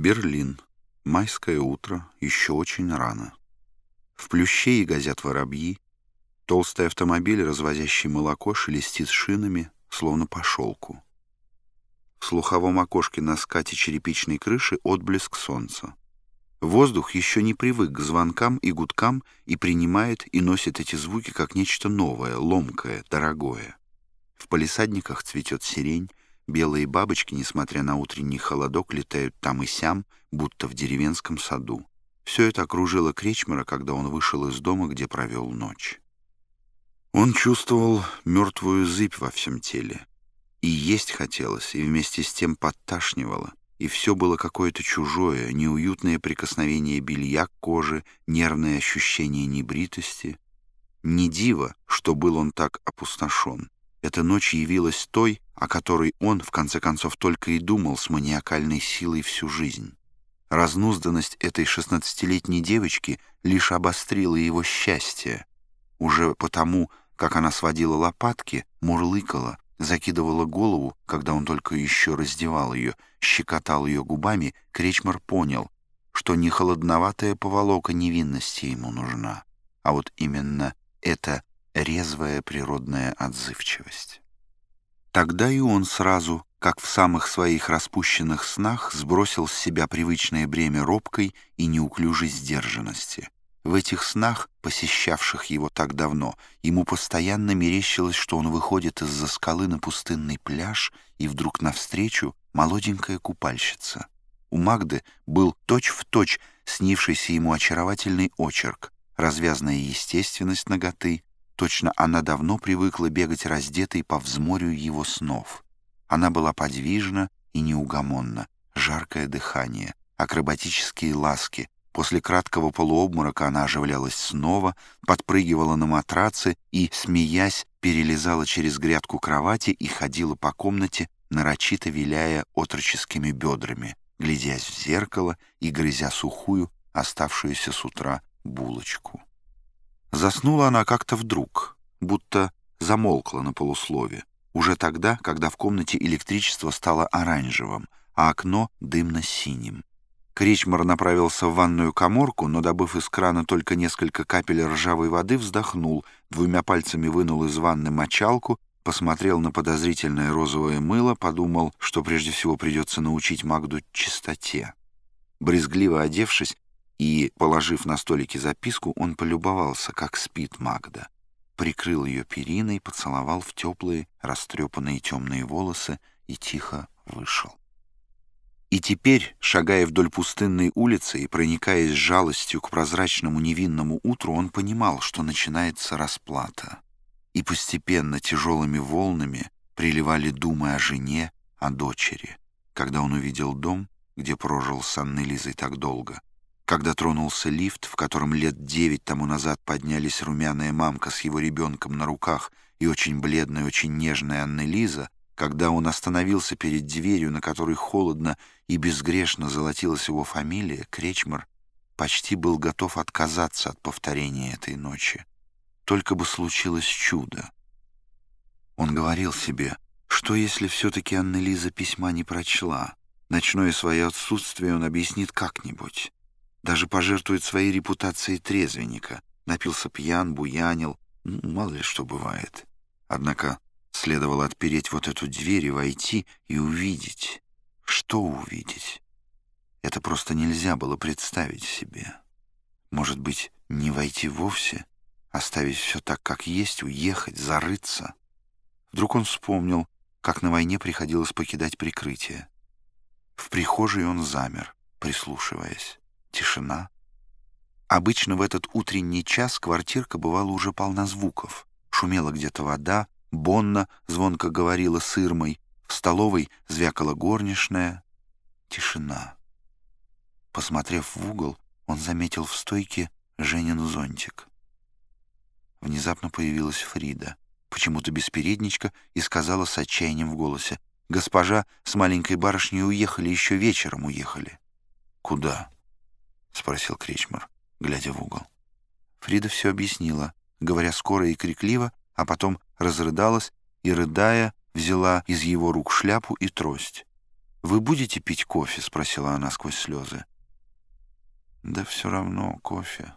Берлин. Майское утро, еще очень рано. В плюще и газят воробьи. Толстый автомобиль, развозящий молоко, шелестит шинами, словно по шелку. В слуховом окошке на скате черепичной крыши отблеск солнца. Воздух еще не привык к звонкам и гудкам и принимает и носит эти звуки как нечто новое, ломкое, дорогое. В палисадниках цветет сирень, Белые бабочки, несмотря на утренний холодок, летают там и сям, будто в деревенском саду. Все это окружило Кречмера, когда он вышел из дома, где провел ночь. Он чувствовал мертвую зыбь во всем теле. И есть хотелось, и вместе с тем подташнивало, и все было какое-то чужое, неуютное прикосновение белья к коже, нервное ощущение небритости. Не диво, что был он так опустошен. Эта ночь явилась той, о которой он, в конце концов, только и думал с маниакальной силой всю жизнь. Разнузданность этой шестнадцатилетней девочки лишь обострила его счастье. Уже потому, как она сводила лопатки, мурлыкала, закидывала голову, когда он только еще раздевал ее, щекотал ее губами, Кречмар понял, что не холодноватая поволока невинности ему нужна, а вот именно эта резвая природная отзывчивость. Тогда и он сразу, как в самых своих распущенных снах, сбросил с себя привычное бремя робкой и неуклюжей сдержанности. В этих снах, посещавших его так давно, ему постоянно мерещилось, что он выходит из-за скалы на пустынный пляж, и вдруг навстречу молоденькая купальщица. У Магды был точь-в-точь точь снившийся ему очаровательный очерк, развязная естественность ноготы, Точно она давно привыкла бегать раздетой по взморью его снов. Она была подвижна и неугомонна, жаркое дыхание, акробатические ласки. После краткого полуобморока она оживлялась снова, подпрыгивала на матраце и, смеясь, перелезала через грядку кровати и ходила по комнате, нарочито виляя отроческими бедрами, глядясь в зеркало и грызя сухую, оставшуюся с утра, булочку. Заснула она как-то вдруг, будто замолкла на полуслове, уже тогда, когда в комнате электричество стало оранжевым, а окно дымно-синим. Кричмар направился в ванную коморку, но, добыв из крана только несколько капель ржавой воды, вздохнул, двумя пальцами вынул из ванны мочалку, посмотрел на подозрительное розовое мыло, подумал, что прежде всего придется научить Магду чистоте. Брезгливо одевшись, и, положив на столике записку, он полюбовался, как спит Магда. Прикрыл ее периной, поцеловал в теплые, растрепанные темные волосы и тихо вышел. И теперь, шагая вдоль пустынной улицы и проникаясь жалостью к прозрачному невинному утру, он понимал, что начинается расплата. И постепенно тяжелыми волнами приливали думы о жене, о дочери. Когда он увидел дом, где прожил с Анной Лизой так долго — когда тронулся лифт, в котором лет девять тому назад поднялись румяная мамка с его ребенком на руках и очень бледная, очень нежная Анна Лиза, когда он остановился перед дверью, на которой холодно и безгрешно золотилась его фамилия, Кречмар почти был готов отказаться от повторения этой ночи. Только бы случилось чудо. Он говорил себе, что если все-таки Анна Лиза письма не прочла, ночное свое отсутствие он объяснит как-нибудь. Даже пожертвует своей репутацией трезвенника. Напился пьян, буянил. Ну, мало ли что бывает. Однако следовало отпереть вот эту дверь и войти и увидеть. Что увидеть? Это просто нельзя было представить себе. Может быть, не войти вовсе, оставить все так, как есть, уехать, зарыться? Вдруг он вспомнил, как на войне приходилось покидать прикрытие. В прихожей он замер, прислушиваясь. Тишина. Обычно в этот утренний час квартирка бывала уже полна звуков. Шумела где-то вода, Бонна звонко говорила с Ирмой, в столовой звякала горничная. Тишина. Посмотрев в угол, он заметил в стойке Женин зонтик. Внезапно появилась Фрида, почему-то без передничка, и сказала с отчаянием в голосе, «Госпожа с маленькой барышней уехали, еще вечером уехали». «Куда?» — спросил Кречмар, глядя в угол. Фрида все объяснила, говоря скоро и крикливо, а потом разрыдалась и, рыдая, взяла из его рук шляпу и трость. «Вы будете пить кофе?» — спросила она сквозь слезы. «Да все равно кофе»,